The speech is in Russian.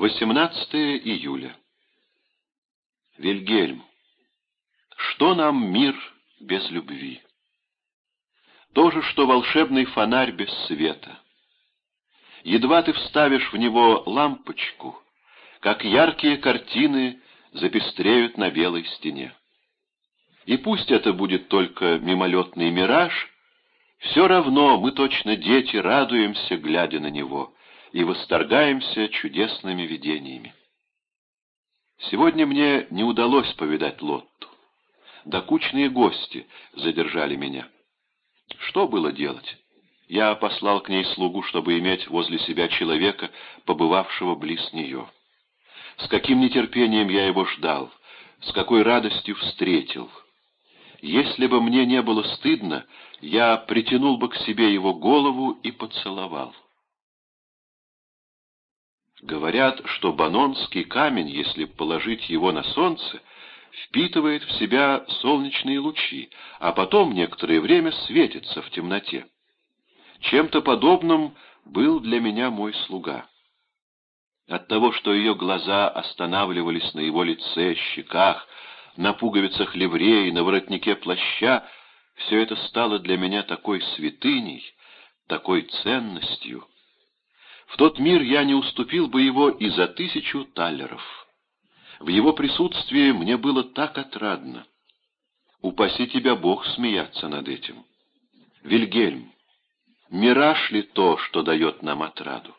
18 июля. Вильгельм, что нам мир без любви? То же, что волшебный фонарь без света. Едва ты вставишь в него лампочку, как яркие картины запестреют на белой стене. И пусть это будет только мимолетный мираж, все равно мы точно дети радуемся, глядя на него, и восторгаемся чудесными видениями. Сегодня мне не удалось повидать Лотту. Докучные гости задержали меня. Что было делать? Я послал к ней слугу, чтобы иметь возле себя человека, побывавшего близ нее. С каким нетерпением я его ждал, с какой радостью встретил. Если бы мне не было стыдно, я притянул бы к себе его голову и поцеловал. Говорят, что банонский камень, если положить его на солнце, впитывает в себя солнечные лучи, а потом некоторое время светится в темноте. Чем-то подобным был для меня мой слуга. От того, что ее глаза останавливались на его лице, щеках, на пуговицах ливреи, на воротнике плаща, все это стало для меня такой святыней, такой ценностью. В тот мир я не уступил бы его и за тысячу талеров. В его присутствии мне было так отрадно. Упаси тебя Бог смеяться над этим. Вильгельм, мираж ли то, что дает нам отраду?